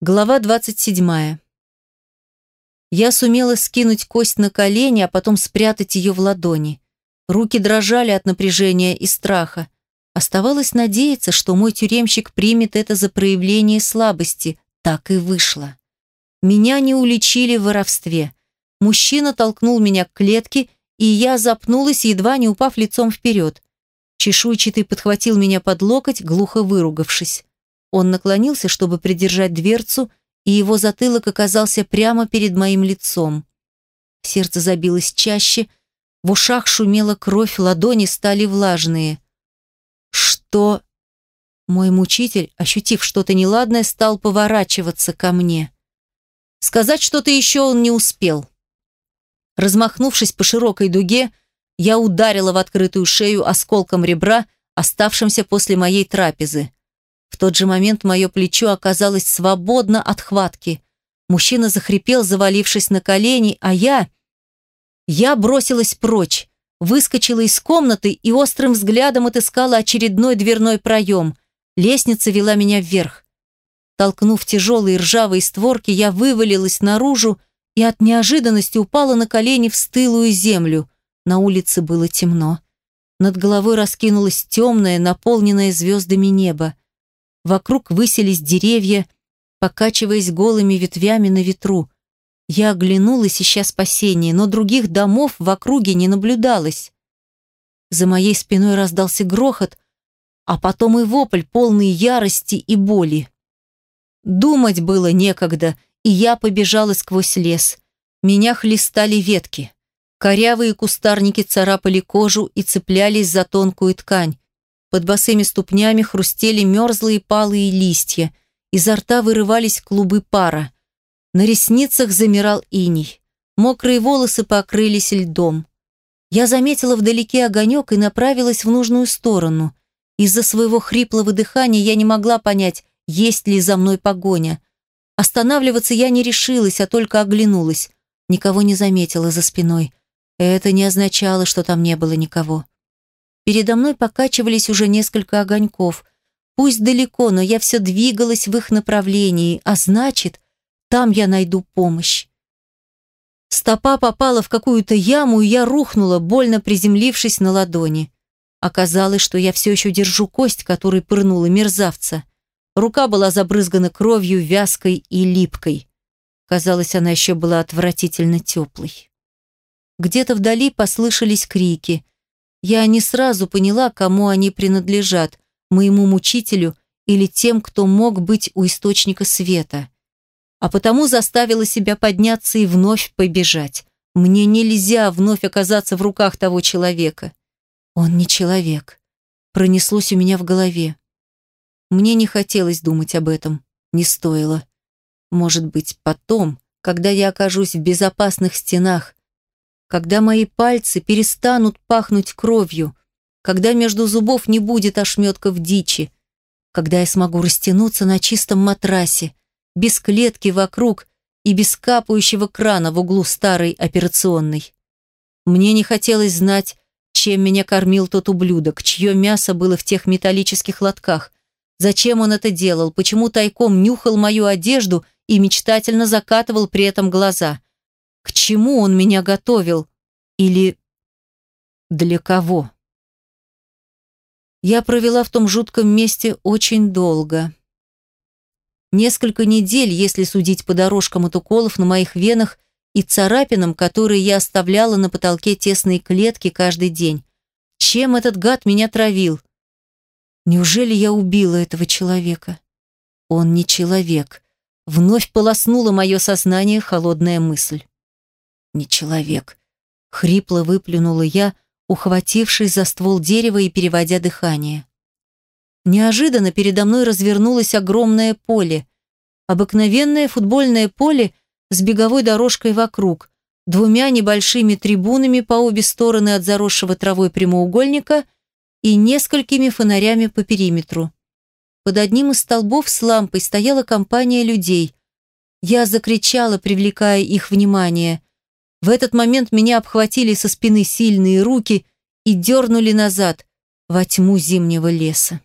Глава 27. Я сумела скинуть кость на колени, а потом спрятать ее в ладони. Руки дрожали от напряжения и страха. Оставалось надеяться, что мой тюремщик примет это за проявление слабости. Так и вышло. Меня не уличили в воровстве. Мужчина толкнул меня к клетке, и я запнулась, едва не упав лицом вперед. Чешуйчатый подхватил меня под локоть, глухо выругавшись. Он наклонился, чтобы придержать дверцу, и его затылок оказался прямо перед моим лицом. Сердце забилось чаще, в ушах шумела кровь, ладони стали влажные. «Что?» Мой мучитель, ощутив что-то неладное, стал поворачиваться ко мне. Сказать что-то еще он не успел. Размахнувшись по широкой дуге, я ударила в открытую шею осколком ребра, оставшимся после моей трапезы. В тот же момент мое плечо оказалось свободно от хватки. Мужчина захрипел, завалившись на колени, а я... Я бросилась прочь, выскочила из комнаты и острым взглядом отыскала очередной дверной проем. Лестница вела меня вверх. Толкнув тяжелые ржавые створки, я вывалилась наружу и от неожиданности упала на колени в стылую землю. На улице было темно. Над головой раскинулось темное, наполненное звездами небо. Вокруг высились деревья, покачиваясь голыми ветвями на ветру. Я оглянулась, ища спасения, но других домов в округе не наблюдалось. За моей спиной раздался грохот, а потом и вопль, полный ярости и боли. Думать было некогда, и я побежала сквозь лес. Меня хлестали ветки. Корявые кустарники царапали кожу и цеплялись за тонкую ткань. Под босыми ступнями хрустели мерзлые палые листья. Изо рта вырывались клубы пара. На ресницах замирал иней. Мокрые волосы покрылись льдом. Я заметила вдалеке огонек и направилась в нужную сторону. Из-за своего хриплого дыхания я не могла понять, есть ли за мной погоня. Останавливаться я не решилась, а только оглянулась. Никого не заметила за спиной. Это не означало, что там не было никого. Передо мной покачивались уже несколько огоньков. Пусть далеко, но я все двигалась в их направлении, а значит, там я найду помощь. Стопа попала в какую-то яму, и я рухнула, больно приземлившись на ладони. Оказалось, что я все еще держу кость, которой пырнула мерзавца. Рука была забрызгана кровью, вязкой и липкой. Казалось, она еще была отвратительно теплой. Где-то вдали послышались крики. Я не сразу поняла, кому они принадлежат, моему мучителю или тем, кто мог быть у источника света. А потому заставила себя подняться и вновь побежать. Мне нельзя вновь оказаться в руках того человека. Он не человек. Пронеслось у меня в голове. Мне не хотелось думать об этом. Не стоило. Может быть, потом, когда я окажусь в безопасных стенах, когда мои пальцы перестанут пахнуть кровью, когда между зубов не будет ошметков дичи, когда я смогу растянуться на чистом матрасе, без клетки вокруг и без капающего крана в углу старой операционной. Мне не хотелось знать, чем меня кормил тот ублюдок, чье мясо было в тех металлических лотках, зачем он это делал, почему тайком нюхал мою одежду и мечтательно закатывал при этом глаза – к чему он меня готовил? Или для кого? Я провела в том жутком месте очень долго. Несколько недель, если судить по дорожкам от уколов на моих венах и царапинам, которые я оставляла на потолке тесной клетки каждый день. Чем этот гад меня травил? Неужели я убила этого человека? Он не человек. Вновь полоснула мое сознание холодная мысль не человек. Хрипло выплюнула я, ухватившись за ствол дерева и переводя дыхание. Неожиданно передо мной развернулось огромное поле. Обыкновенное футбольное поле с беговой дорожкой вокруг, двумя небольшими трибунами по обе стороны от заросшего травой прямоугольника и несколькими фонарями по периметру. Под одним из столбов с лампой стояла компания людей. Я закричала, привлекая их внимание. В этот момент меня обхватили со спины сильные руки и дернули назад, во тьму зимнего леса.